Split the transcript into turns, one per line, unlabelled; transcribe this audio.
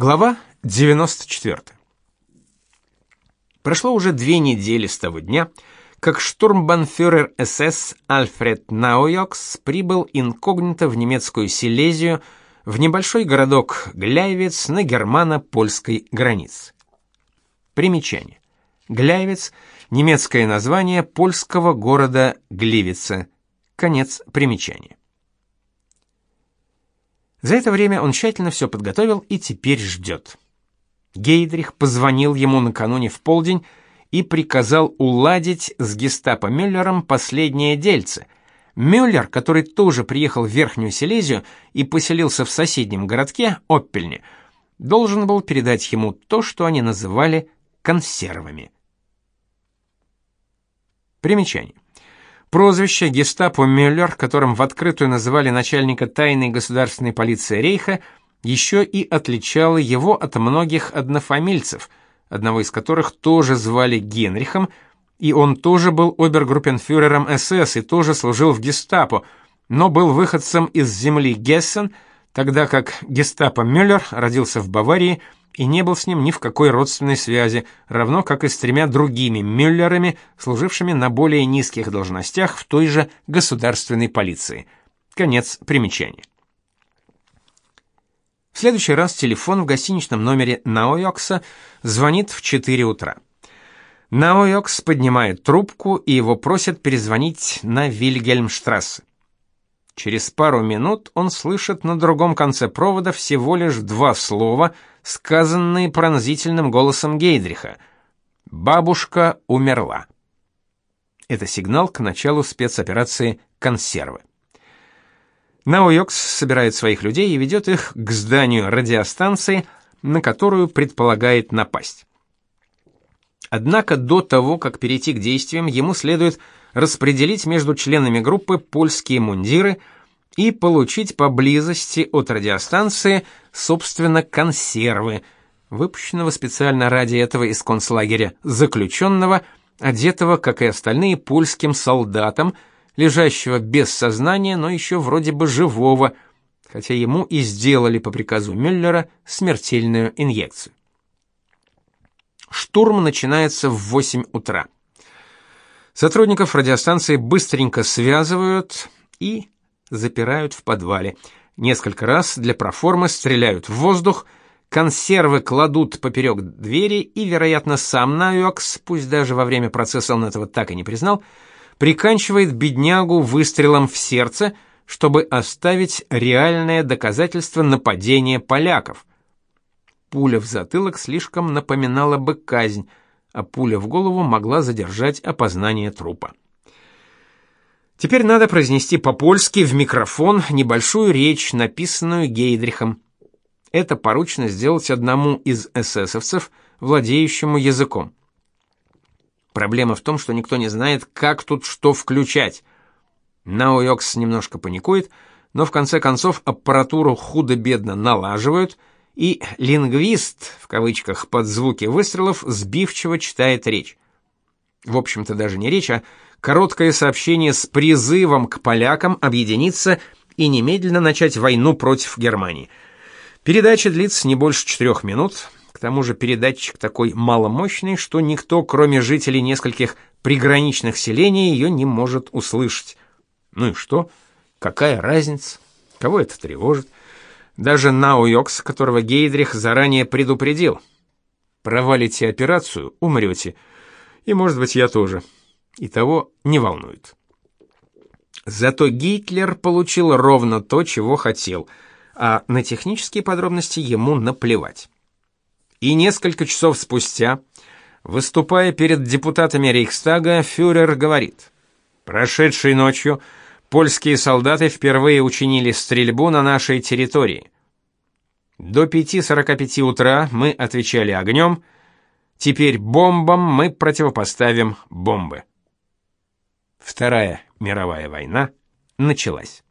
Глава 94. Прошло уже две недели с того дня, как штурмбанфюрер СС Альфред Науйокс прибыл инкогнито в немецкую Силезию, в небольшой городок Гляйвец на германо-польской границе. Примечание. Гляйвец – немецкое название польского города Гливица. Конец примечания. За это время он тщательно все подготовил и теперь ждет. Гейдрих позвонил ему накануне в полдень и приказал уладить с гестапо Мюллером последнее дельце. Мюллер, который тоже приехал в Верхнюю Силезию и поселился в соседнем городке Оппельне, должен был передать ему то, что они называли консервами. Примечание. Прозвище гестапо Мюллер, которым в открытую называли начальника тайной государственной полиции Рейха, еще и отличало его от многих однофамильцев, одного из которых тоже звали Генрихом, и он тоже был обергруппенфюрером СС и тоже служил в гестапо, но был выходцем из земли Гессен, тогда как гестапо Мюллер родился в Баварии – и не был с ним ни в какой родственной связи, равно как и с тремя другими Мюллерами, служившими на более низких должностях в той же государственной полиции. Конец примечания. В следующий раз телефон в гостиничном номере Наойокса звонит в 4 утра. Наойокс поднимает трубку и его просят перезвонить на Вильгельмштрассе. Через пару минут он слышит на другом конце провода всего лишь два слова, сказанные пронзительным голосом Гейдриха. «Бабушка умерла». Это сигнал к началу спецоперации «Консервы». Науйокс собирает своих людей и ведет их к зданию радиостанции, на которую предполагает напасть. Однако до того, как перейти к действиям, ему следует распределить между членами группы польские мундиры и получить поблизости от радиостанции, собственно, консервы, выпущенного специально ради этого из концлагеря заключенного, одетого, как и остальные, польским солдатам, лежащего без сознания, но еще вроде бы живого, хотя ему и сделали по приказу Мюллера смертельную инъекцию. Штурм начинается в 8 утра. Сотрудников радиостанции быстренько связывают и запирают в подвале. Несколько раз для проформы стреляют в воздух, консервы кладут поперек двери, и, вероятно, сам Наюакс, пусть даже во время процесса он этого так и не признал, приканчивает беднягу выстрелом в сердце, чтобы оставить реальное доказательство нападения поляков. Пуля в затылок слишком напоминала бы казнь, а пуля в голову могла задержать опознание трупа. Теперь надо произнести по-польски в микрофон небольшую речь, написанную Гейдрихом. Это поручено сделать одному из эсэсовцев, владеющему языком. Проблема в том, что никто не знает, как тут что включать. Науйокс немножко паникует, но в конце концов аппаратуру худо-бедно налаживают — и лингвист, в кавычках, под звуки выстрелов сбивчиво читает речь. В общем-то даже не речь, а короткое сообщение с призывом к полякам объединиться и немедленно начать войну против Германии. Передача длится не больше четырех минут. К тому же передатчик такой маломощный, что никто, кроме жителей нескольких приграничных селений, ее не может услышать. Ну и что? Какая разница? Кого это тревожит? Даже Науйокс, которого Гейдрих заранее предупредил. Провалите операцию, умрете. И, может быть, я тоже. И того не волнует. Зато Гитлер получил ровно то, чего хотел, а на технические подробности ему наплевать. И несколько часов спустя, выступая перед депутатами Рейхстага, фюрер говорит: "Прошедшей ночью польские солдаты впервые учинили стрельбу на нашей территории. До 5:45 утра мы отвечали огнем, теперь бомбам мы противопоставим бомбы. Вторая мировая война началась.